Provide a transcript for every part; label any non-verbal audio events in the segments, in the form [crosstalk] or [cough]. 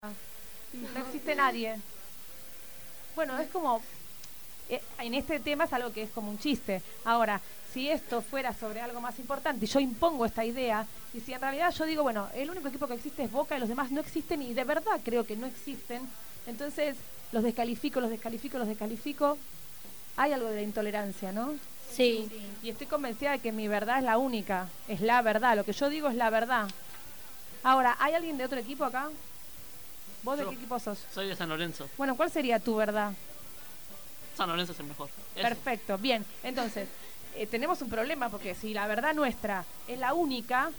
No existe nadie. Bueno, es como, eh, en este tema es algo que es como un chiste. Ahora, si esto fuera sobre algo más importante y yo impongo esta idea, y si en realidad yo digo, bueno, el único equipo que existe es Boca y los demás no existen y de verdad creo que no existen, entonces los descalifico, los descalifico, los descalifico, hay algo de la intolerancia, ¿no? Sí. Y estoy convencida de que mi verdad es la única, es la verdad, lo que yo digo es la verdad. Ahora, ¿hay alguien de otro equipo acá? ¿Vos de qué equipo sos? Soy de San Lorenzo. Bueno, ¿cuál sería tu verdad? San Lorenzo es el mejor. Eso. Perfecto, bien. Entonces, eh, tenemos un problema porque si la verdad nuestra es la única,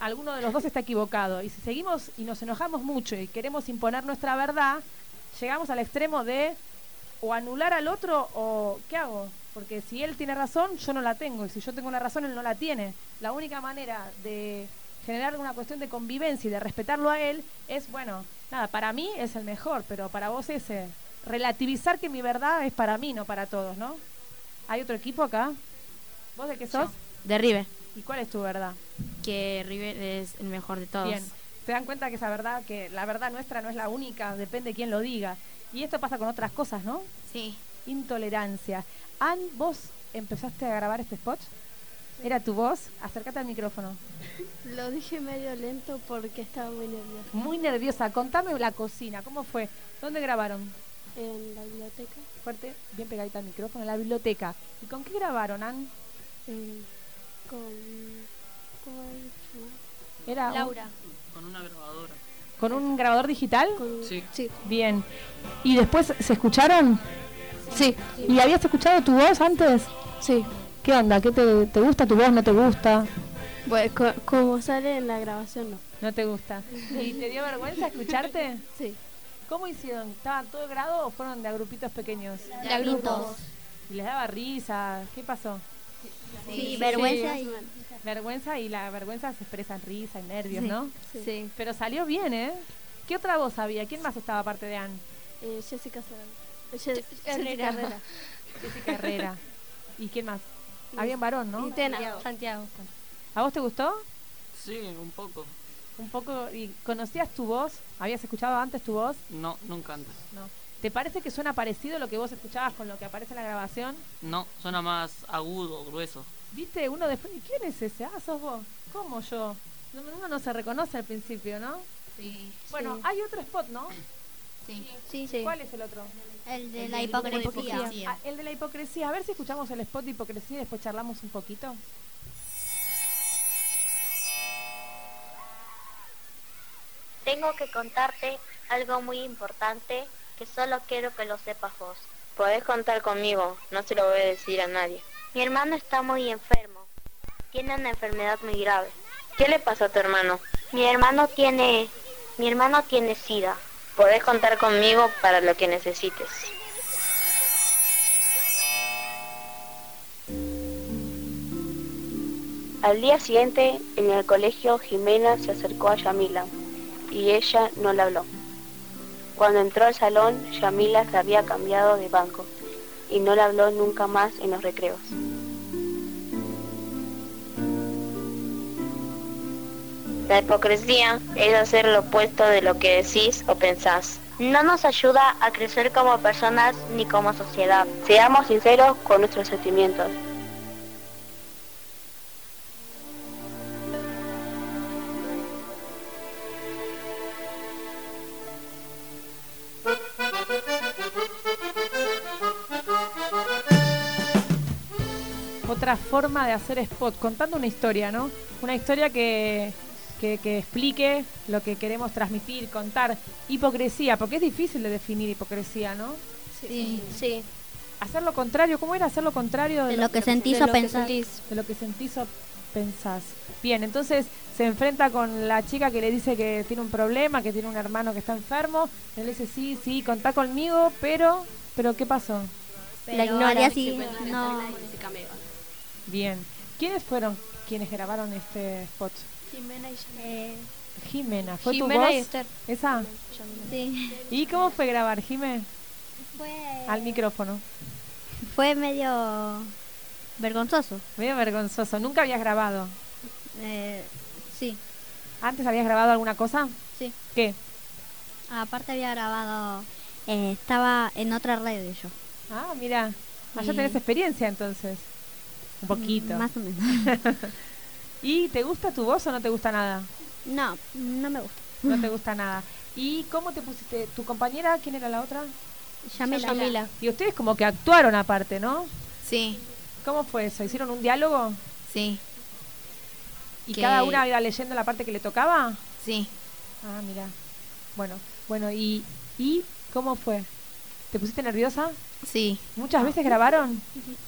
alguno de los dos está equivocado. Y si seguimos y nos enojamos mucho y queremos imponer nuestra verdad, llegamos al extremo de o anular al otro o ¿qué hago? Porque si él tiene razón, yo no la tengo. Y si yo tengo la razón, él no la tiene. La única manera de generar una cuestión de convivencia y de respetarlo a él es, bueno, nada, para mí es el mejor, pero para vos ese. Relativizar que mi verdad es para mí, no para todos, ¿no? ¿Hay otro equipo acá? ¿Vos de qué sos? De River. ¿Y cuál es tu verdad? Que River es el mejor de todos. Bien. ¿Se dan cuenta que esa verdad, que la verdad nuestra no es la única, depende de quién lo diga? Y esto pasa con otras cosas, ¿no? Sí. Intolerancia. Ann, vos empezaste a grabar este spot. ¿Era tu voz? Acércate al micrófono. Lo dije medio lento porque estaba muy nerviosa. Muy nerviosa. Contame la cocina. ¿Cómo fue? ¿Dónde grabaron? En la biblioteca, Fuerte, bien pegadita al micrófono, en la biblioteca. ¿Y con qué grabaron, Ann? eh, con. ¿Cómo se llama? Era un- Laura. Con una grabadora. ¿Con un grabador digital? Con- Sí. Sí. Bien. ¿Y después se escucharon? Sí. ¿Y habías escuchado tu voz antes? Sí. ¿Qué onda? ¿Qué te, te gusta tu voz? ¿No te gusta? Bueno, co- como sale en la grabación, no. No te gusta. ¿Y te dio vergüenza escucharte? [laughs] Sí. ¿Cómo hicieron? ¿Estaban todo grado o fueron de a grupitos pequeños? De a grupos. ¿Y les daba risa? ¿Qué pasó? Sí, vergüenza Sí, y... Vergüenza y la vergüenza se expresa en risa, en nervios, Sí. ¿no? Sí. Pero salió bien, ¿eh? ¿Qué otra voz había? ¿Quién más estaba aparte de Ann? Eh, Jessica Serrano. Je- Herrera. Jessica Herrera. Jessica Herrera. ¿Y quién más? Había un varón, ¿no? Tena. Santiago. ¿A vos te gustó? Sí, un poco. Un poco. ¿Y conocías tu voz? ¿Habías escuchado antes tu voz? No, nunca antes. No. ¿Te parece que suena parecido lo que vos escuchabas con lo que aparece en la grabación? No, suena más agudo, grueso. ¿Viste? Uno después, ¿y quién es ese? Ah, sos vos. ¿Cómo yo? No, Uno no se reconoce al principio, ¿no? Sí. Bueno, Sí. hay otro spot, ¿no? Sí. Sí, sí. ¿Cuál es el otro? El de El la de hipocresía. Ah, el de la hipocresía. A ver si escuchamos el spot de hipocresía y después charlamos un poquito. Tengo que contarte algo muy importante que solo quiero que lo sepas vos. Podés contar conmigo, no se lo voy a decir a nadie. Mi hermano está muy enfermo. Tiene una enfermedad muy grave. ¿Qué le pasó a tu hermano? Mi hermano tiene... Mi hermano tiene sida. Podés contar conmigo para lo que necesites. Al día siguiente, en el colegio, Jimena se acercó a Yamila y ella no le habló. Cuando entró al salón, Yamila se había cambiado de banco y no le habló nunca más en los recreos. La hipocresía es hacer lo opuesto de lo que decís o pensás. No nos ayuda a crecer como personas ni como sociedad. Seamos sinceros con nuestros sentimientos. Otra forma de hacer spot, contando una historia, ¿no? Una historia que, que, que explique lo que queremos transmitir, contar. Hipocresía, porque es difícil de definir hipocresía, ¿no? Sí. Sí. Hacer lo contrario, ¿cómo era hacer lo contrario De lo que sentís De o pensás. de lo que sentís o pensás. Bien, entonces se enfrenta con la chica que le dice que tiene un problema, que tiene un hermano que está enfermo. Él le dice, sí, sí, contá conmigo, pero, pero ¿qué pasó? La ignoraría si no... Bien. ¿Quiénes fueron quienes grabaron este spot? Jimena y Eh, Jimena, ¿fue Jimena tu y voz? Esther. ¿Esa? sí. ¿Y cómo fue grabar, Jimé? Fue, Al micrófono. fue medio vergonzoso. Medio vergonzoso. ¿Nunca habías grabado? Eh, sí, ¿Antes habías grabado alguna cosa? sí. ¿Qué? Aparte había grabado, eh, estaba en otra radio yo. Ah, mira. Allá Y- tenés experiencia entonces. Un poquito. Mm, Más o menos. [laughs] ¿Y te gusta tu voz o no te gusta nada? no, no me gusta. No te gusta nada. ¿Y cómo te pusiste? ¿Tu compañera? ¿Quién era la otra? Yamila. Yamila. Y ustedes como que actuaron aparte, ¿no? Sí, ¿Cómo fue eso? ¿Hicieron un diálogo? sí, ¿Y Que- cada una iba leyendo la parte que le tocaba? sí. Ah, mira. Bueno, bueno, ¿y, ¿y cómo fue? ¿Te pusiste nerviosa? Sí, ¿Muchas veces grabaron?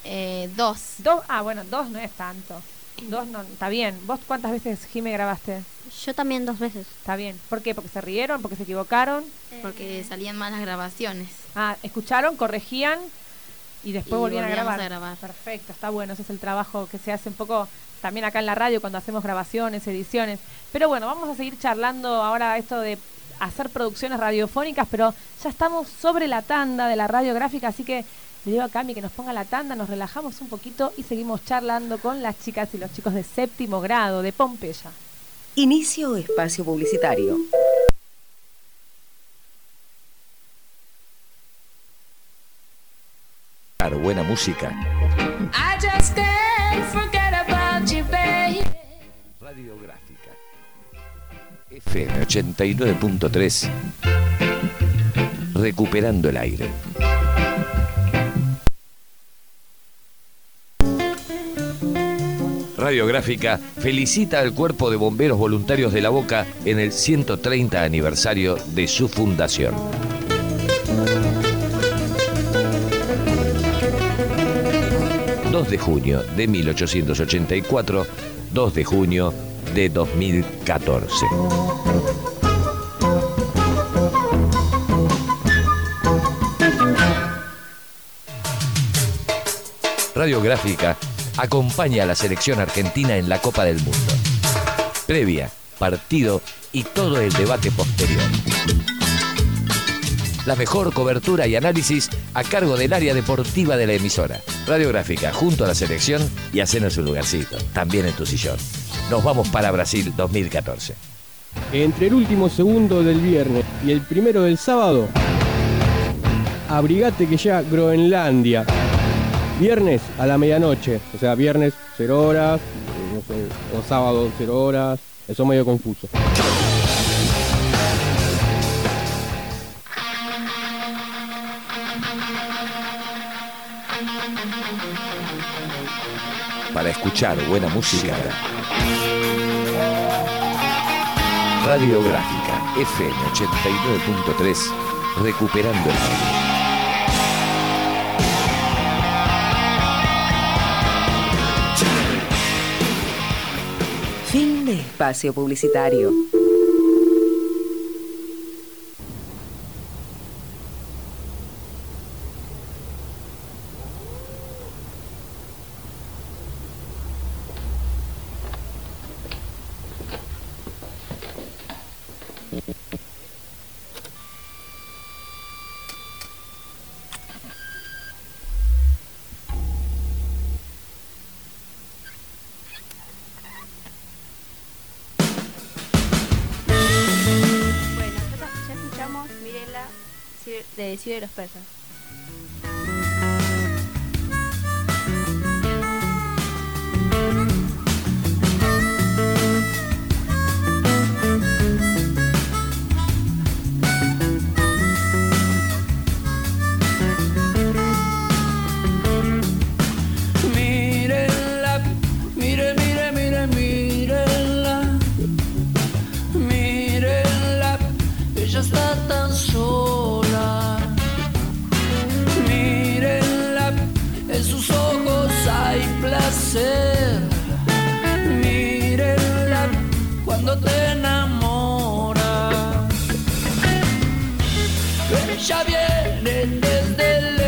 eh, dos. Dos, ah, bueno, dos no es tanto. Dos no, está bien. ¿Vos cuántas veces, Jime, grabaste? Yo también dos veces. Está bien. ¿Por qué? ¿Porque se rieron? ¿Porque se equivocaron? Porque salían mal las grabaciones. Ah, escucharon, corregían y después Y volvían a grabar. a grabar. Perfecto, está bueno. Ese es el trabajo que se hace un poco también acá en la radio cuando hacemos grabaciones, ediciones. Pero bueno, vamos a seguir charlando ahora esto de hacer producciones radiofónicas, pero ya estamos sobre la tanda de la radiográfica, así que le digo a Cami que nos ponga la tanda, nos relajamos un poquito y seguimos charlando con las chicas y los chicos de séptimo grado de Pompeya. Inicio espacio publicitario. Buena música. I just can't forget about you. Radiográfica. FM 89.3. Recuperando el aire. Radiográfica felicita al Cuerpo de Bomberos Voluntarios de la Boca en el 130 aniversario de su fundación. ...2 de junio de 1884, 2 de junio de 2014. Radiográfica acompaña a la selección argentina en la Copa del Mundo. Previa, partido y todo el debate posterior. La mejor cobertura y análisis a cargo del área deportiva de la emisora. Radiográfica junto a la selección y hacenos un lugarcito, también en tu sillón. Nos vamos para Brasil 2014. Entre el último segundo del viernes y el primero del sábado, abrigate que ya Groenlandia. Viernes a la medianoche, o sea, viernes 0 horas, eh, o sábado 0 horas, eso es medio confuso. Para escuchar buena música. Radiográfica FM 89.3 Recuperando el espacio publicitario. Ciudad de los. Ella viene desde lejos,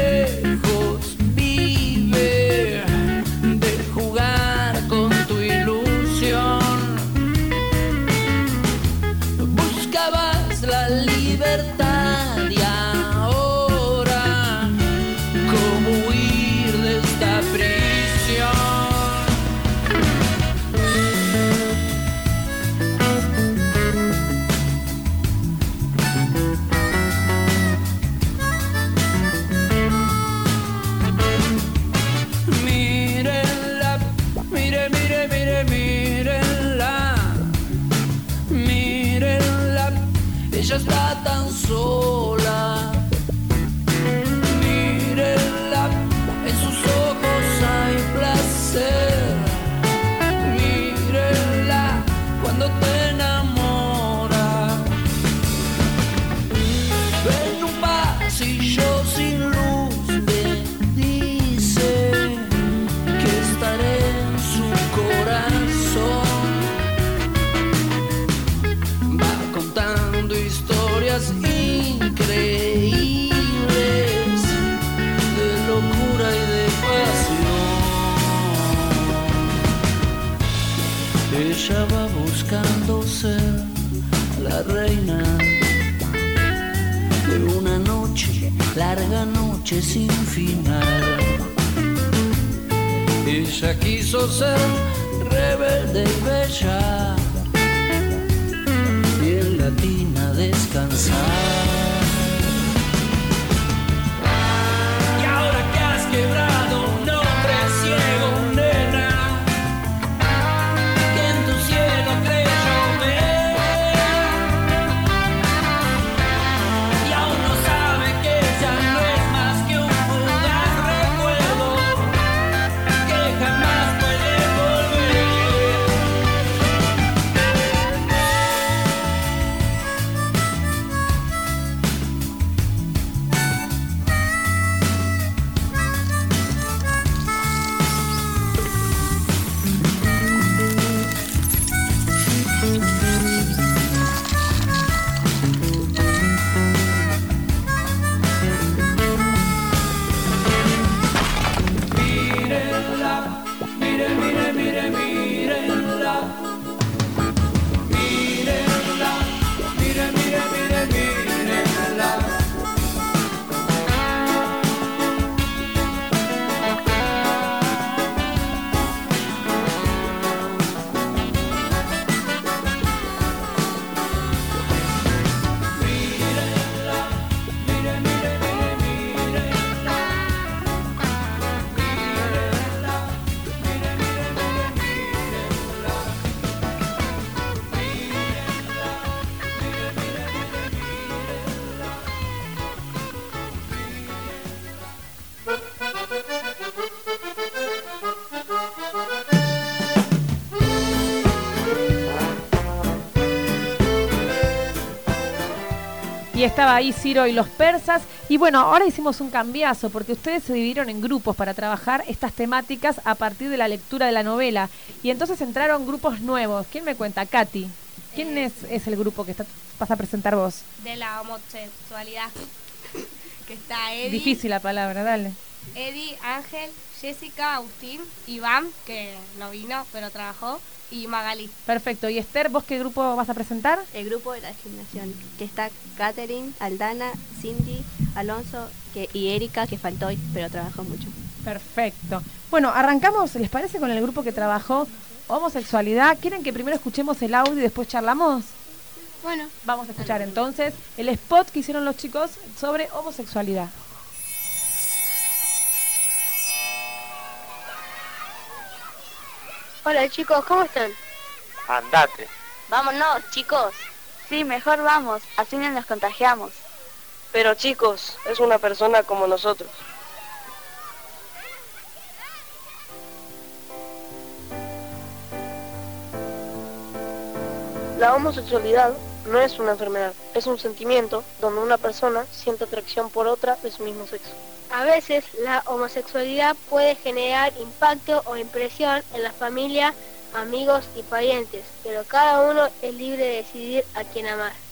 estaba ahí Ciro y los persas. Y bueno, ahora hicimos un cambiazo porque ustedes se dividieron en grupos para trabajar estas temáticas a partir de la lectura de la novela. Y entonces entraron grupos nuevos. ¿Quién me cuenta? Katy. ¿Quién es, es el grupo que está- vas a presentar vos? de la homosexualidad. [laughs] que está Eddie, Difícil la palabra, dale. Eddie, Ángel, Jessica, Agustín, Iván, que no vino, pero trabajó, y Magali. Perfecto. ¿Y Esther, vos qué grupo vas a presentar? El grupo de la discriminación, que está Catherine, Aldana, Cindy, Alonso que, y Erika, que faltó hoy, pero trabajó mucho. Perfecto. Bueno, arrancamos, ¿les parece con el grupo que trabajó homosexualidad? ¿Quieren que primero escuchemos el audio y después charlamos? Bueno, Vamos a escuchar entonces el spot que hicieron los chicos sobre homosexualidad. Hola chicos, ¿cómo están? Andate. Vámonos, chicos. Sí, mejor vamos, así no nos contagiamos. Pero chicos, es una persona como nosotros. La homosexualidad no es una enfermedad, es un sentimiento donde una persona siente atracción por otra de su mismo sexo. A veces la homosexualidad puede generar impacto o impresión en la familia, amigos y parientes, pero cada uno es libre de decidir a quién amar.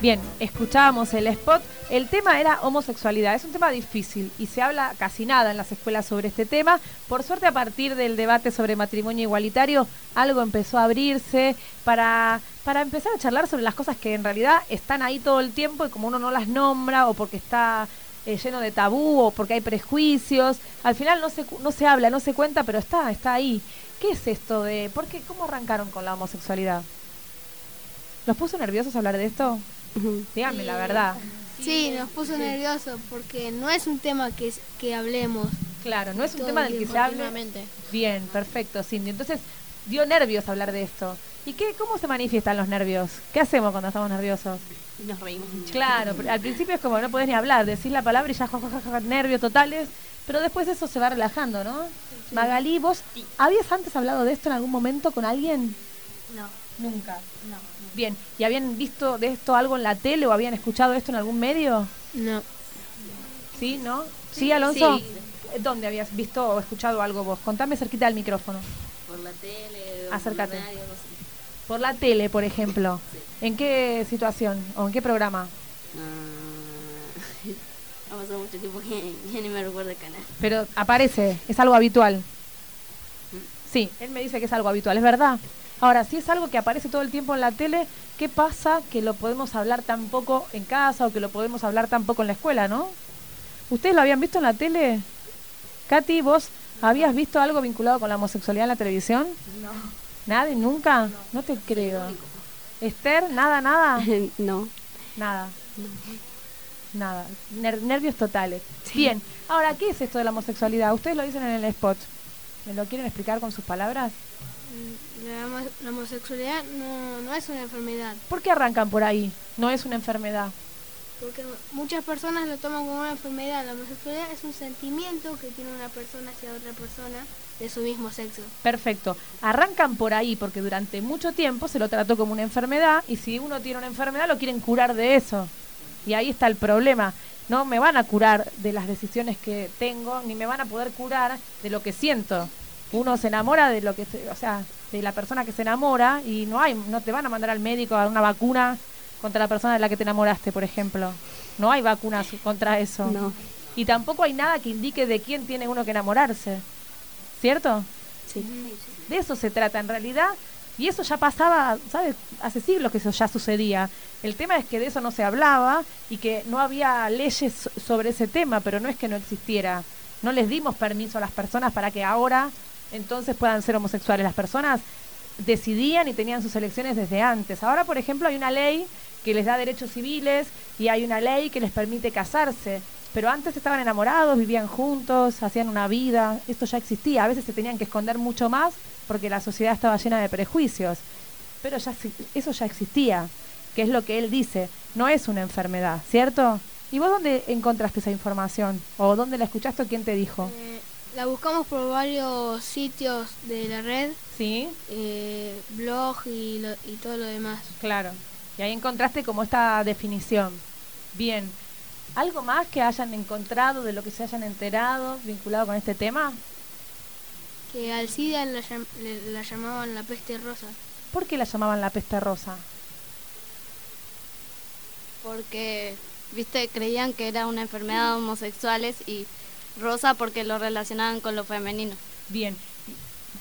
Bien, escuchábamos el spot. El tema era homosexualidad. Es un tema difícil y se habla casi nada en las escuelas sobre este tema. Por suerte, a partir del debate sobre matrimonio igualitario, algo empezó a abrirse para, para empezar a charlar sobre las cosas que en realidad están ahí todo el tiempo y como uno no las nombra o porque está eh, lleno de tabú o porque hay prejuicios, al final no se, no se habla, no se cuenta, pero está, está ahí. ¿Qué es esto de, por qué, cómo arrancaron con la homosexualidad? ¿Los puso nerviosos hablar de esto? Díganme la verdad. Sí, nos puso nervioso porque no es un tema que, es- que hablemos. Claro, no es un tema el del que se hable. Bien, perfecto, Cindy. Entonces, dio nervios hablar de esto. ¿Y qué, cómo se manifiestan los nervios? ¿Qué hacemos cuando estamos nerviosos? Y nos reímos mucho. Claro, pero al principio es como no podés ni hablar, decís la palabra y ya ja, ja, ja, ja, nervios totales, pero después eso se va relajando, ¿no? Magalí, ¿vos habías antes hablado de esto en algún momento con alguien? No. Nunca. No. Bien, ¿y habían visto de esto algo en la tele o habían escuchado esto en algún medio? No. ¿Sí, no? ¿Sí, Sí, Alonso? sí. ¿Dónde habías visto o escuchado algo vos? Contame cerquita del micrófono. Por la tele, o Acércate. por la radio, algo así. Por la tele, por ejemplo. ¿En qué situación o en qué programa? Ah, [laughs] ha pasado mucho tiempo que ya ni me recuerdo el canal. Pero aparece, es algo habitual. Sí, él me dice que es algo habitual, es verdad. Ahora, si es algo que aparece todo el tiempo en la tele, ¿qué pasa que lo podemos hablar tan poco en casa o que lo podemos hablar tan poco en la escuela, no? ¿Ustedes lo habían visto en la tele? Katy, ¿vos habías visto algo vinculado con la homosexualidad en la televisión? No. ¿Nada? ¿Nunca? No, te creo. ¿Esther? ¿Nada, nada? [laughs] no. Nada. Nada. Ner- nervios totales. Bien. Ahora, ¿qué es esto de la homosexualidad? Ustedes lo dicen en el spot. ¿Me lo quieren explicar con sus palabras? La, homo- la homosexualidad no, no es una enfermedad, ¿Por qué arrancan por ahí? No es una enfermedad. porque muchas personas lo toman como una enfermedad. La homosexualidad es un sentimiento que tiene una persona hacia otra persona de su mismo sexo. Perfecto. Arrancan por ahí porque durante mucho tiempo se lo trató como una enfermedad y si uno tiene una enfermedad lo quieren curar de eso. Y ahí está el problema. No me van a curar de las decisiones que tengo ni me van a poder curar de lo que siento. Uno se enamora de lo que, se- o sea, de la persona que se enamora y no hay, no te van a mandar al médico a dar una vacuna contra la persona de la que te enamoraste, por ejemplo. No hay vacunas contra eso. No. Y tampoco hay nada que indique de quién tiene uno que enamorarse. ¿Cierto? Sí. De eso se trata en realidad. Y eso ya pasaba, ¿sabes? Hace siglos que eso ya sucedía. El tema es que de eso no se hablaba y que no había leyes so- sobre ese tema, pero no es que no existiera. No les dimos permiso a las personas para que ahora entonces puedan ser homosexuales. Las personas decidían y tenían sus elecciones desde antes. Ahora, por ejemplo, hay una ley que les da derechos civiles y hay una ley que les permite casarse. Pero antes estaban enamorados, vivían juntos, hacían una vida. Esto ya existía. A veces se tenían que esconder mucho más porque la sociedad estaba llena de prejuicios. Pero ya eso ya existía, que es lo que él dice. No es una enfermedad, ¿cierto? ¿Y vos dónde encontraste esa información? ¿O dónde la escuchaste o quién te dijo? La buscamos por varios sitios de la red, Sí, eh, blog y, lo- y todo lo demás. claro. Y ahí encontraste como esta definición. Bien. ¿Algo más que hayan encontrado de lo que se hayan enterado vinculado con este tema? Que al SIDA la, llam- le- la llamaban la peste rosa. ¿Por qué la llamaban la peste rosa? Porque, viste, creían que era una enfermedad de homosexuales y rosa porque lo relacionaban con lo femenino. Bien,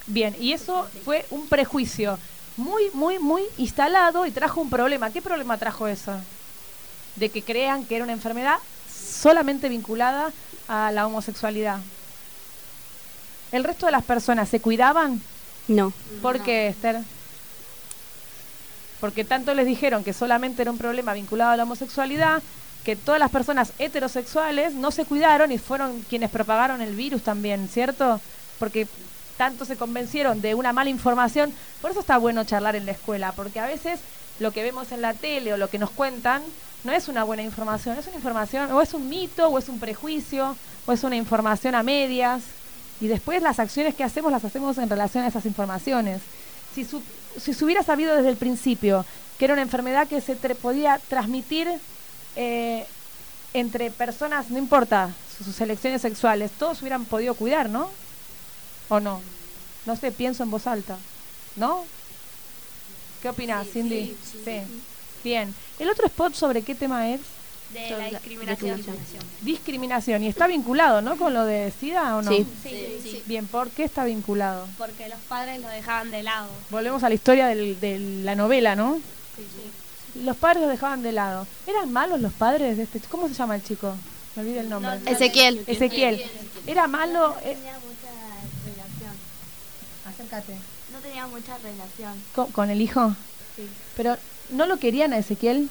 bien, y eso fue un prejuicio muy, muy, muy instalado y trajo un problema. ¿Qué problema trajo eso? De que crean que era una enfermedad solamente vinculada a la homosexualidad. ¿El resto de las personas se cuidaban? No. ¿Por qué, Esther? Porque tanto les dijeron que solamente era un problema vinculado a la homosexualidad, que todas las personas heterosexuales no se cuidaron y fueron quienes propagaron el virus también, ¿cierto? Porque tanto se convencieron de una mala información. Por eso está bueno charlar en la escuela, porque a veces lo que vemos en la tele o lo que nos cuentan no es una buena información, es una información, o es un mito, o es un prejuicio, o es una información a medias. Y después las acciones que hacemos las hacemos en relación a esas informaciones. Si, si se hubiera sabido desde el principio que era una enfermedad que se podía transmitir eh, entre personas, no importa sus, sus elecciones sexuales, todos hubieran podido cuidar, ¿no? ¿O no? No sé, pienso en voz alta. ¿No? ¿Qué opinas, Cindy? Sí, Bien. ¿El otro spot sobre qué tema es? De la discriminación. Discriminación. Y está vinculado, ¿no? Con lo de SIDA o no? Sí. Sí, sí. Bien, ¿por qué está vinculado? Porque los padres lo dejaban de lado. Volvemos a la historia del- de la novela, ¿no? Los padres los dejaban de lado. ¿Eran malos los padres de este ¿Cómo se llama el chico? Me olvidé el nombre. Ezequiel. Ezequiel. Era malo. eh, tenía mucha relación. acércate. No tenía mucha relación. ¿Con, con el hijo? Sí. Pero, ¿no lo querían a Ezequiel?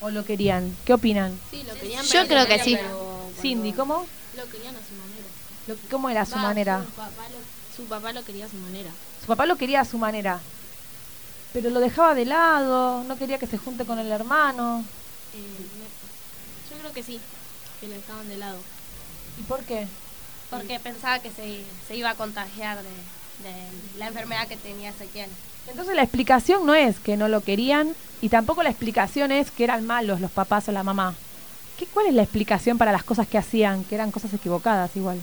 ¿O lo querían? ¿Qué opinan? Sí, lo querían, Yo creo que sí. Cindy, ¿cómo? Lo querían a su manera. Lo- ¿Cómo era su Va, manera? Su papá, lo, su papá lo quería a su manera. Su papá lo quería a su manera. Pero lo dejaba de lado, no quería que se junte con el hermano. Eh, me- yo creo que sí, que lo dejaban de lado. ¿Y por qué? Porque pensaba que se, se iba a contagiar de, de la enfermedad que tenía Ezequiel. Entonces la explicación no es que no lo querían y tampoco la explicación es que eran malos los papás o la mamá. ¿Qué, ¿Cuál es la explicación para las cosas que hacían, que eran cosas equivocadas igual?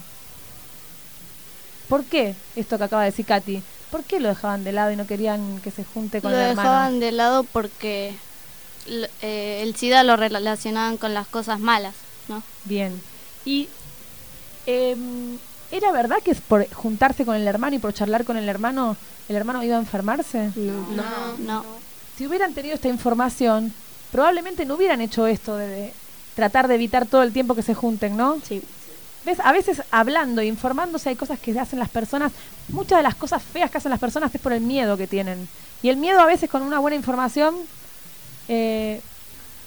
¿Por qué esto que acaba de decir Katy? ¿Por qué lo dejaban de lado y no querían que se junte con Lo el hermano? dejaban de lado porque eh, el SIDA lo relacionaban con las cosas malas, ¿no? Bien. ¿Y em, era verdad que es por juntarse con el hermano y por charlar con el hermano, el hermano iba a enfermarse? No. No. Si hubieran tenido esta información, probablemente no hubieran hecho esto de, de tratar de evitar todo el tiempo que se junten, ¿no? Sí. ¿Ves? A veces hablando, informándose, hay cosas que hacen las personas, muchas de las cosas feas que hacen las personas es por el miedo que tienen. Y el miedo a veces con una buena información eh,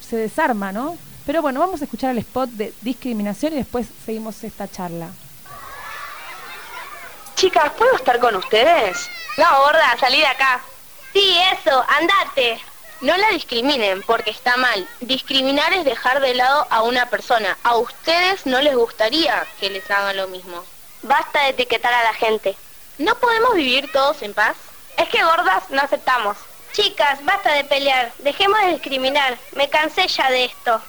se desarma, ¿no? Pero bueno, vamos a escuchar el spot de discriminación y después seguimos esta charla. Chicas, ¿puedo estar con ustedes? No, gorda, salí de acá. Sí, eso, andate. No la discriminen porque está mal. Discriminar es dejar de lado a una persona. A ustedes no les gustaría que les hagan lo mismo. Basta de etiquetar a la gente. ¿No podemos vivir todos en paz? Es que gordas no aceptamos. Chicas, basta de pelear. Dejemos de discriminar. Me cansé ya de esto.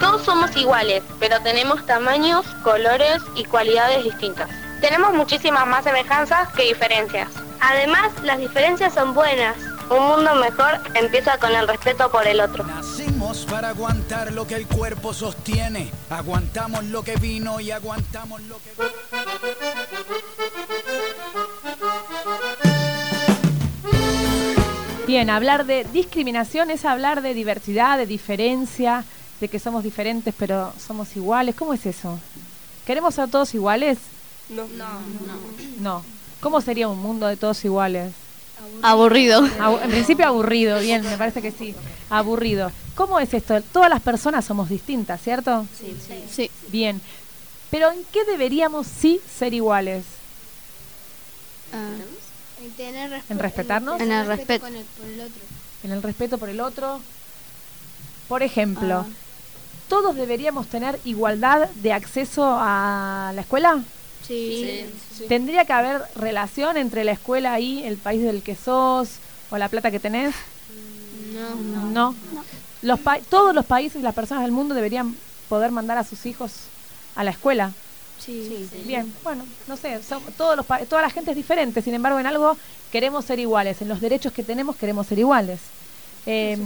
Todos somos iguales, pero tenemos tamaños, colores y cualidades distintas. Tenemos muchísimas más semejanzas que diferencias. Además, las diferencias son buenas. Un mundo mejor empieza con el respeto por el otro. Nacimos para aguantar lo que el cuerpo sostiene. Aguantamos lo que vino y aguantamos lo que... Bien, hablar de discriminación es hablar de diversidad, de diferencia, de que somos diferentes pero somos iguales. ¿Cómo es eso? ¿Queremos ser todos iguales? No. No, No. ¿Cómo sería un mundo de todos iguales? Aburrido. Abu- en principio aburrido, bien, me parece que sí. Aburrido. ¿Cómo es esto? Todas las personas somos distintas, ¿cierto? Sí, sí. Bien. Pero ¿en qué deberíamos sí ser iguales? En tener respeto. ¿En respetarnos? En el respeto. con el- por el otro. En el respeto por el otro. Por ejemplo, ¿todos deberíamos tener igualdad de acceso a la escuela? Sí. ¿Tendría que haber relación entre la escuela y el país del que sos o la plata que tenés? No. No. Los pa- todos los países y las personas del mundo deberían poder mandar a sus hijos a la escuela. Sí. Bien, bueno, no sé, son- todos los pa- toda la gente es diferente, sin embargo en algo queremos ser iguales, en los derechos que tenemos queremos ser iguales. Eh,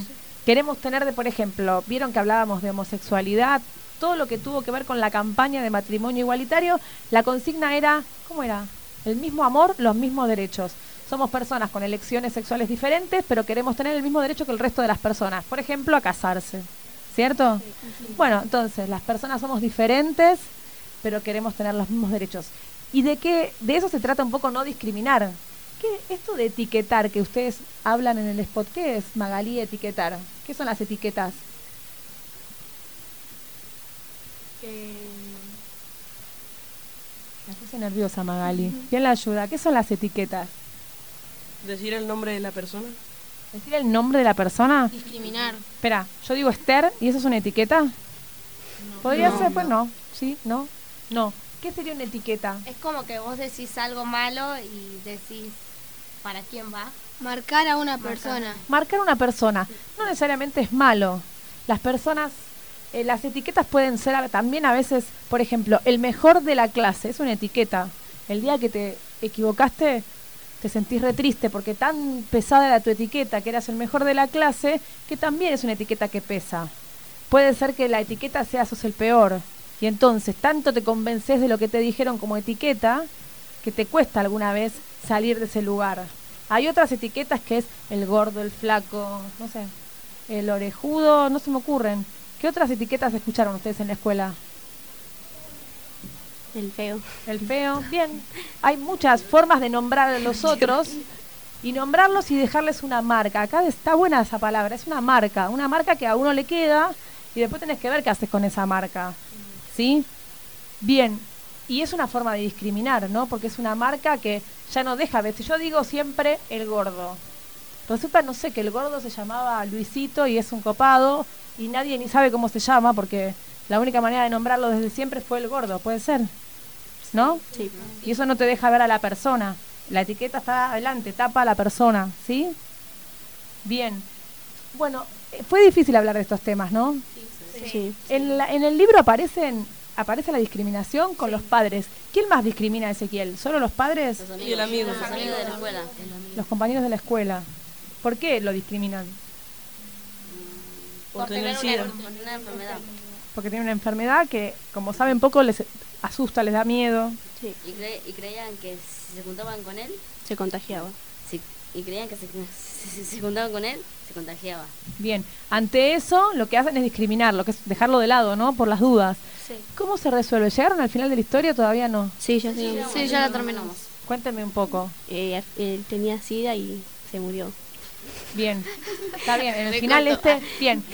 Queremos tener, de, por ejemplo, vieron que hablábamos de homosexualidad, todo lo que tuvo que ver con la campaña de matrimonio igualitario, la consigna era, ¿cómo era? El mismo amor, los mismos derechos. Somos personas con elecciones sexuales diferentes, pero queremos tener el mismo derecho que el resto de las personas. Por ejemplo, a casarse. ¿Cierto? Bueno, entonces, las personas somos diferentes, pero queremos tener los mismos derechos. ¿Y de qué? De eso se trata un poco no discriminar. ¿Qué, esto de etiquetar que ustedes hablan en el spot, ¿qué es Magalí etiquetar? ¿Qué son las etiquetas? Me puse nerviosa Magali. ¿Quién la ayuda? ¿Qué son las etiquetas? Decir el nombre de la persona. ¿Decir el nombre de la persona? Discriminar. Espera, yo digo Esther y eso es una etiqueta. ¿Podría No. ser? Pues no. ¿Sí? ¿No? No. ¿Qué sería una etiqueta? Es como que vos decís algo malo y decís para quién va. Marcar a una persona. Marcar una persona no necesariamente es malo. Las personas, eh, las etiquetas pueden ser también a veces, por ejemplo, el mejor de la clase es una etiqueta. El día que te equivocaste, te sentís re triste porque tan pesada era tu etiqueta que eras el mejor de la clase, que también es una etiqueta que pesa. Puede ser que la etiqueta sea sos el peor. Y entonces tanto te convences de lo que te dijeron como etiqueta que te cuesta alguna vez salir de ese lugar. Hay otras etiquetas que es el gordo, el flaco, no sé, el orejudo, no se me ocurren. ¿Qué otras etiquetas escucharon ustedes en la escuela? El feo. El feo, bien. Hay muchas formas de nombrar a los otros y nombrarlos y dejarles una marca. Acá está buena esa palabra, es una marca, una marca que a uno le queda y después tenés que ver qué haces con esa marca. ¿Sí? Bien, y es una forma de discriminar, ¿no? Porque es una marca que ya no deja ver. Si yo digo siempre el gordo, resulta, no sé, que el gordo se llamaba Luisito y es un copado y nadie ni sabe cómo se llama porque la única manera de nombrarlo desde siempre fue el gordo, ¿puede ser? ¿No? Sí. Y eso no te deja ver a la persona. La etiqueta está adelante, tapa a la persona, ¿sí? Bien. Bueno, eh, fue difícil hablar de estos temas, ¿no? Sí. En, la- en el libro aparecen aparece la discriminación con los padres. ¿Quién más discrimina a Ezequiel? ¿Solo los padres? Y el amigo. Los amigos de la escuela. Los compañeros de la escuela. ¿Por qué lo discriminan? Por tener sida. una, una enfermedad. Porque tienen una enfermedad que, como saben poco, les asusta, les da miedo. Sí. Y, cre- y creían que si se juntaban con él, Se contagiaba. si- y creían que se, [laughs] si se juntaban con él, se contagiaba. Bien, ante eso lo que hacen es discriminarlo, que es dejarlo de lado, ¿no? Por las dudas. Sí. ¿Cómo se resuelve? ¿Llegaron al final de la historia? Todavía no. Sí, ya, Sí, se- ya- Sí, ya la terminamos. Cuéntenme un poco. eh, él tenía sida y se murió. Bien, está bien. En el Me final este, bien.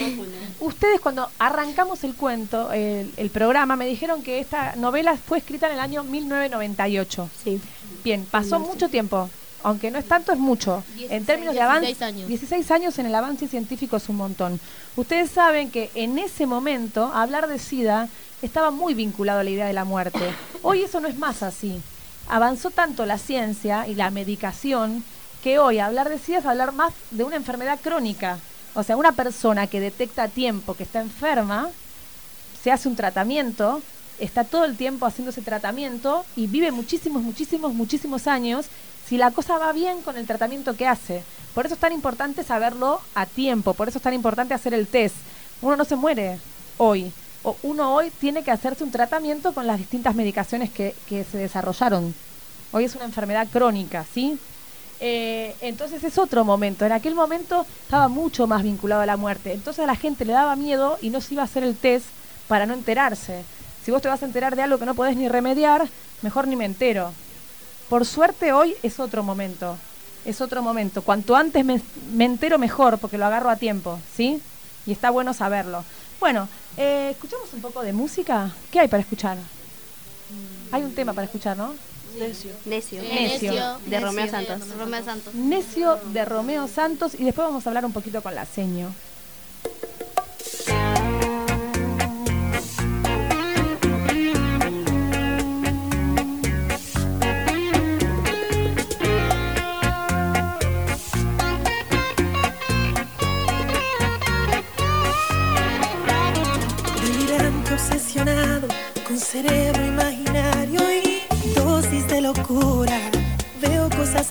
Ustedes cuando arrancamos el cuento, el, el programa, me dijeron que esta novela fue escrita en el año 1998. Sí. Bien, pasó mucho tiempo. Aunque no es tanto, es mucho. en 16, términos de avance, 16 años. 16 años en el avance científico es un montón. Ustedes saben que en ese momento hablar de SIDA estaba muy vinculado a la idea de la muerte. Hoy eso no es más así. Avanzó tanto la ciencia y la medicación que hoy hablar de SIDA es hablar más de una enfermedad crónica. O sea, una persona que detecta a tiempo que está enferma, se hace un tratamiento, está todo el tiempo haciendo ese tratamiento y vive muchísimos, muchísimos, muchísimos años si la cosa va bien con el tratamiento que hace. Por eso es tan importante saberlo a tiempo, por eso es tan importante hacer el test. Uno no se muere hoy. O uno hoy tiene que hacerse un tratamiento con las distintas medicaciones que, que se desarrollaron. Hoy es una enfermedad crónica, ¿sí? Eh, entonces es otro momento. En aquel momento estaba mucho más vinculado a la muerte. Entonces a la gente le daba miedo y no se iba a hacer el test para no enterarse. Si vos te vas a enterar de algo que no podés ni remediar, mejor ni me entero. Por suerte hoy es otro momento. Es otro momento. Cuanto antes me, entero mejor porque lo agarro a tiempo, ¿sí? Y está bueno saberlo. Bueno, eh, ¿escuchamos un poco de música? ¿Qué hay para escuchar? Hay un tema para escuchar, ¿no? Necio. Necio. De Romeo Necio, Santos. de Romeo Santos. Necio de Romeo Santos y después vamos a hablar un poquito con la seño.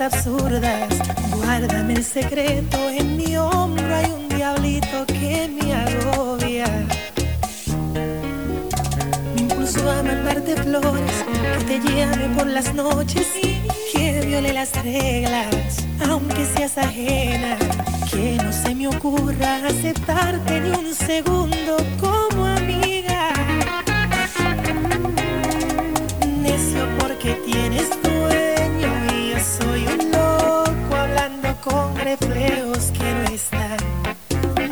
Absurdas. Guárdame el secreto. En mi hombro hay un diablito que me agobia. Me impulso a mandarte flores que te llame por las noches y que viole las reglas, aunque seas ajena. Que no se me ocurra aceptarte ni un segundo como reflejos que no están.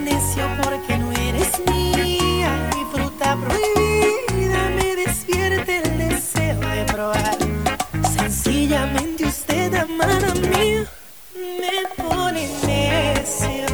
Necio porque no eres mía, mi fruta prohibida me despierta el deseo de probar. Sencillamente usted amar a me pone necio.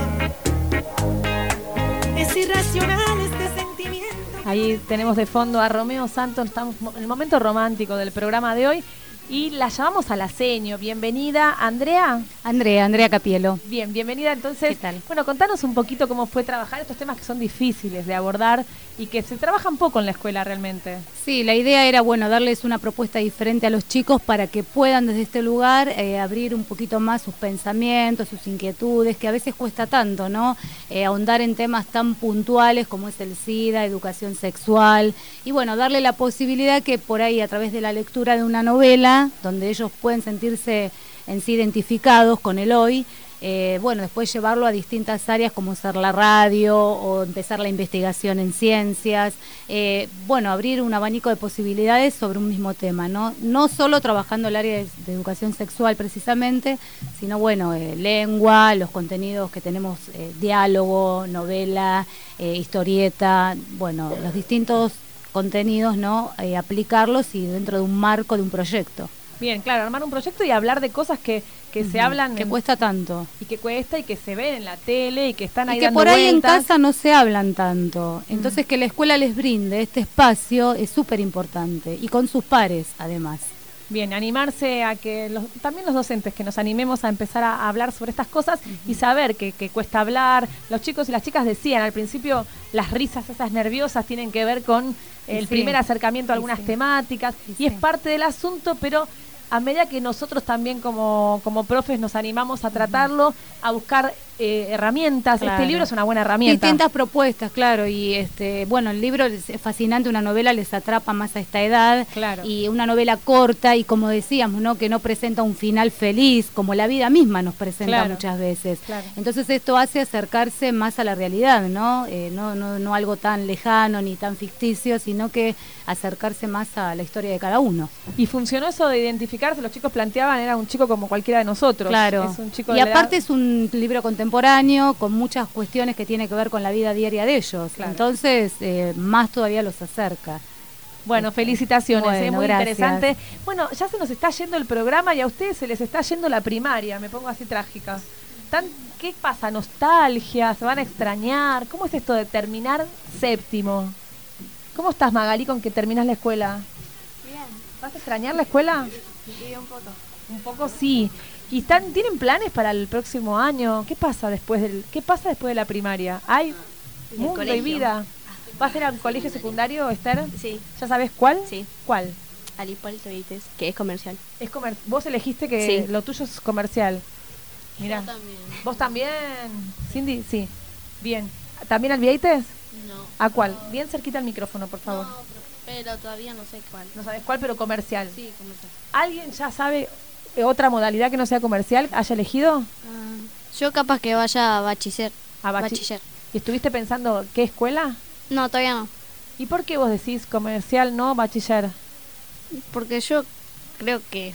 Es irracional este sentimiento. Ahí tenemos de fondo a Romeo Santos, estamos en el momento romántico del programa de hoy y la llamamos a la seño. Bienvenida, Andrea. Andrea, Andrea Capielo. Bien, bienvenida. Entonces, bueno, contanos un poquito cómo fue trabajar estos temas que son difíciles de abordar y que se trabajan poco en la escuela realmente. Sí, la idea era, bueno, darles una propuesta diferente a los chicos para que puedan desde este lugar eh, abrir un poquito más sus pensamientos, sus inquietudes, que a veces cuesta tanto, ¿no? Eh, ahondar en temas tan puntuales como es el SIDA, educación sexual, y bueno, darle la posibilidad que por ahí a través de la lectura de una novela, donde ellos pueden sentirse en sí identificados con el hoy, eh, bueno, después llevarlo a distintas áreas como ser la radio o empezar la investigación en ciencias, eh, bueno, abrir un abanico de posibilidades sobre un mismo tema, ¿no? No solo trabajando el área de, educación sexual precisamente, sino, bueno, eh, lengua, los contenidos que tenemos, diálogo, novela, historieta, bueno, los distintos contenidos, ¿no? Eh, aplicarlos y dentro de un marco de un proyecto. Bien, claro, armar un proyecto y hablar de cosas que, que se hablan. que en- cuesta tanto. Y que cuesta y que se ven en la tele y que están ahí Y que dando por ahí en casa no se hablan tanto. Entonces que la escuela les brinde este espacio es súper importante. Y con sus pares, además. Bien, animarse a que los, también los docentes que nos animemos a empezar a, hablar sobre estas cosas y saber que, que cuesta hablar. Los chicos y las chicas decían al principio las risas esas nerviosas tienen que ver con el sí. primer acercamiento a algunas sí. temáticas y, es parte del asunto, pero a medida que nosotros también como, como profes nos animamos a tratarlo, a buscar eh, herramientas, Claro. este libro es una buena herramienta. Distintas propuestas, claro, y este, bueno, el libro es fascinante, una novela les atrapa más a esta edad, Claro. y una novela corta y como decíamos, ¿no? que no presenta un final feliz, como la vida misma nos presenta Claro. muchas veces. Claro. Entonces esto hace acercarse más a la realidad, ¿no? Eh, no, no, no algo tan lejano ni tan ficticio, sino que acercarse más a la historia de cada uno. Y funcionó eso de identificarse, los chicos planteaban, era un chico como cualquiera de nosotros. Claro. Es un chico y aparte edad- es un libro contemporáneo con muchas cuestiones que tiene que ver con la vida diaria de ellos. Claro. Entonces, eh, más todavía los acerca. Bueno, felicitaciones, Bueno, es muy gracias. interesante. Bueno, ya se nos está yendo el programa y a ustedes se les está yendo la primaria, me pongo así trágica. Tan, ¿Qué pasa? ¿Nostalgia? ¿Se van a extrañar? ¿Cómo es esto de terminar séptimo? ¿Cómo estás, Magali, con que terminas la escuela? Bien. ¿Vas a extrañar la escuela? Sí, un poco. Un poco sí. ¿Y están, tienen planes para el próximo año? ¿Qué pasa después del, qué pasa después de la primaria? ¿Hay el mundo y vida? ¿Vas a ir al colegio secundario, Esther? Sí. ¿Ya sabes cuál? Sí. ¿Cuál? Al Hipólito Vites, que es comercial. Es comer Vos elegiste que Sí. lo tuyo es comercial. Mira. también. ¿Vos también? Cindy, sí. Bien. ¿También al Vieites? No. ¿A cuál? Bien cerquita al micrófono, por favor. No, pero, todavía no sé cuál. No sabes cuál, pero comercial. Sí, comercial. ¿Alguien ya sabe otra modalidad que no sea comercial haya elegido? Yo capaz que vaya a bachiller. A bachi- bachiller. ¿Y estuviste pensando qué escuela? No, todavía no. ¿Y por qué vos decís comercial, no bachiller? Porque yo creo que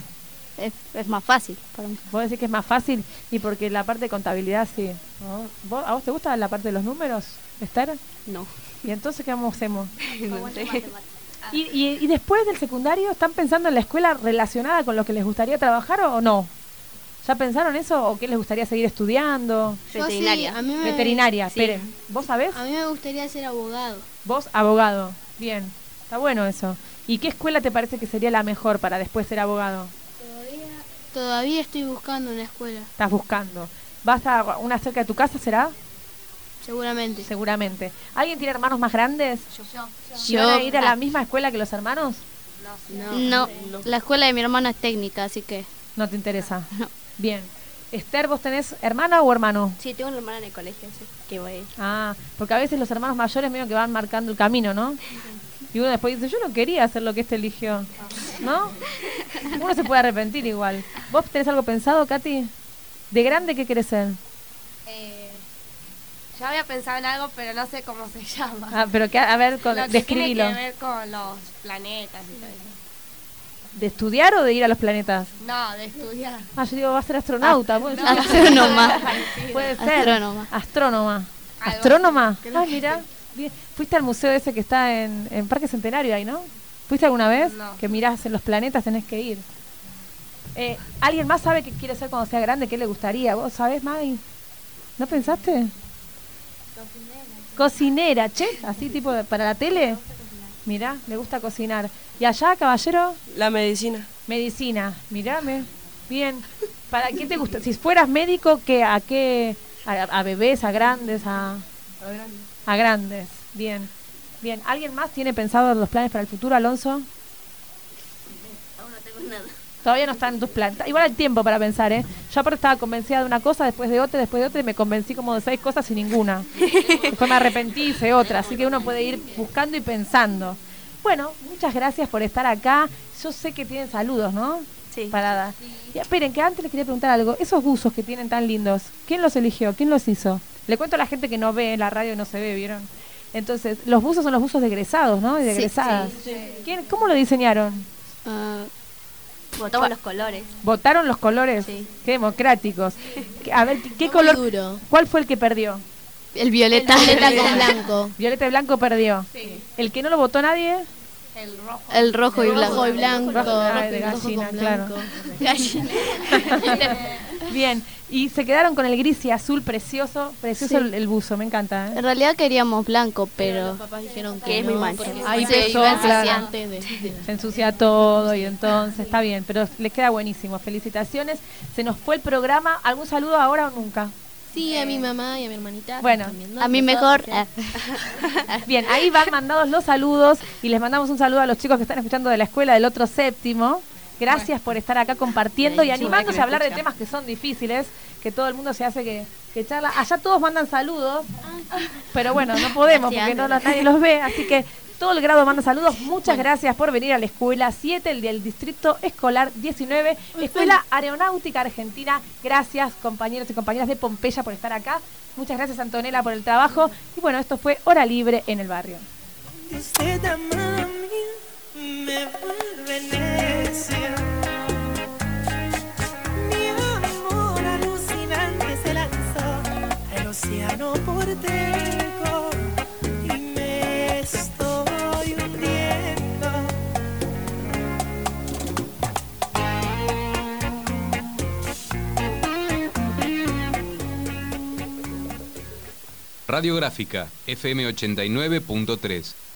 es, es más fácil para mí. Vos decís que es más fácil y porque la parte de contabilidad sí. ¿no? ¿Vos- ¿A vos te gusta la parte de los números, Esther? No. ¿Y entonces qué vamos hacemos? [laughs] No sé. ¿Y, y, y después del secundario están pensando en la escuela relacionada con lo que les gustaría trabajar o, no? ¿Ya pensaron eso o qué les gustaría seguir estudiando? Yo sí, Veterinaria. a mí me- Veterinaria, sí. ¿Vos sabés? A mí me gustaría ser abogado. Vos, abogado. Bien, está bueno eso. ¿Y qué escuela te parece que sería la mejor para después ser abogado? Todavía estoy buscando una escuela, Estás buscando. ¿Vas a una cerca de tu casa, será? Seguramente. Seguramente. ¿Alguien tiene hermanos más grandes? Yo. ¿Y van a ir a la misma escuela que los hermanos? No, la escuela de mi hermana es técnica, así que No te interesa. [laughs] No. Bien. Esther, ¿vos tenés hermana o hermano? Sí, tengo una hermana en el colegio, sí, que voy. Ah, porque a veces los hermanos mayores medio que van marcando el camino, ¿no? Y uno después dice, yo no quería hacer lo que este eligió. ¿No? [laughs] Uno se puede arrepentir igual. ¿Vos tenés algo pensado, Katy? ¿De grande qué querés ser? Yo había pensado en algo, pero no sé cómo se [laughs] llama. Ah, pero que, a ver, con, Lo que describilo. tiene que ver con los planetas y todo eso. ¿De estudiar o de ir a los planetas? No, de estudiar. Ah, yo digo, va a ser astronauta. bueno, no. yo- Astrónoma. Puede ser. Astrónoma. Astrónoma. Ah, mira. Bien. Fuiste al museo ese que está en, en Parque Centenario ahí, ¿no? ¿Fuiste alguna vez? No. Que mirás en los planetas, tenés que ir. Eh, ¿Alguien más sabe qué quiere ser cuando sea grande? ¿Qué le gustaría? ¿Vos sabés, Maggie? ¿No pensaste? Cocinera, che, así tipo de- para la tele. Mirá, le gusta cocinar. ¿Y allá, caballero? La medicina. Medicina, mirame. Bien. ¿Para qué te gusta? Si fueras médico, ¿qué, ¿a qué? A, a bebés, a grandes, a, a grandes. Bien. Bien. ¿Alguien más tiene pensado los planes para el futuro, Alonso? Aún no tengo nada. Todavía no están en tus planes. Igual hay tiempo para pensar, ¿eh? Yo aparte estaba convencida de una cosa, después de otra, después de otra, y me convencí como de seis cosas y ninguna. [laughs] después me arrepentí y hice otra. Así que uno puede ir buscando y pensando. Bueno, muchas gracias por estar acá. Yo sé que tienen saludos, ¿no? parada. Y esperen, que antes les quería preguntar algo. Esos buzos que tienen tan lindos, ¿quién los eligió? ¿Quién los hizo? Le cuento a la gente que no ve, la radio no se ve, ¿vieron? Entonces, los buzos son los buzos de egresados, ¿no? Y de Sí, egresadas. sí. ¿Quién- ¿Cómo lo diseñaron? Votamos los colores. ¿Votaron los colores? Qué democráticos. A ver, ¿qué, qué color? ¿Cuál fue el que perdió? El violeta. El violeta con blanco. Violeta y blanco perdió. El que no lo votó nadie. El rojo. El rojo y El blanco. rojo y blanco, de gallina, claro. [laughs] Bien, y se quedaron con el gris y azul precioso, precioso Sí. el, el buzo, me encanta. ¿eh? En realidad queríamos blanco, pero. Los papás dijeron que es muy mancha. porque Ahí se pesó, claro. de- Se ensucia todo y entonces está bien, pero les queda buenísimo. Felicitaciones. Se nos fue el programa. ¿Algún saludo ahora o nunca? Sí, a mi mamá y a mi hermanita. Bueno, también, ¿no? A Que mejor. [laughs] Bien, ahí van mandados los saludos y les mandamos un saludo a los chicos que están escuchando de la escuela del otro séptimo. Gracias por estar acá compartiendo y animándose a hablar de temas que son difíciles, que todo el mundo se hace que, que charla. Allá todos mandan saludos, pero bueno, no podemos porque no nadie los ve, así que todo el grado manda saludos. Muchas gracias por venir a la escuela 7, el del Distrito Escolar 19, Escuela Aeronáutica Argentina. Gracias, compañeros y compañeras de Pompeya, por estar acá. Muchas gracias, Antonella, por el trabajo. Y bueno, esto fue Hora Libre en el Barrio. Usted a mami me vuelve necia. Mi amor alucinante se lanzó al océano porteco y me estoy Radiográfica FM 89.3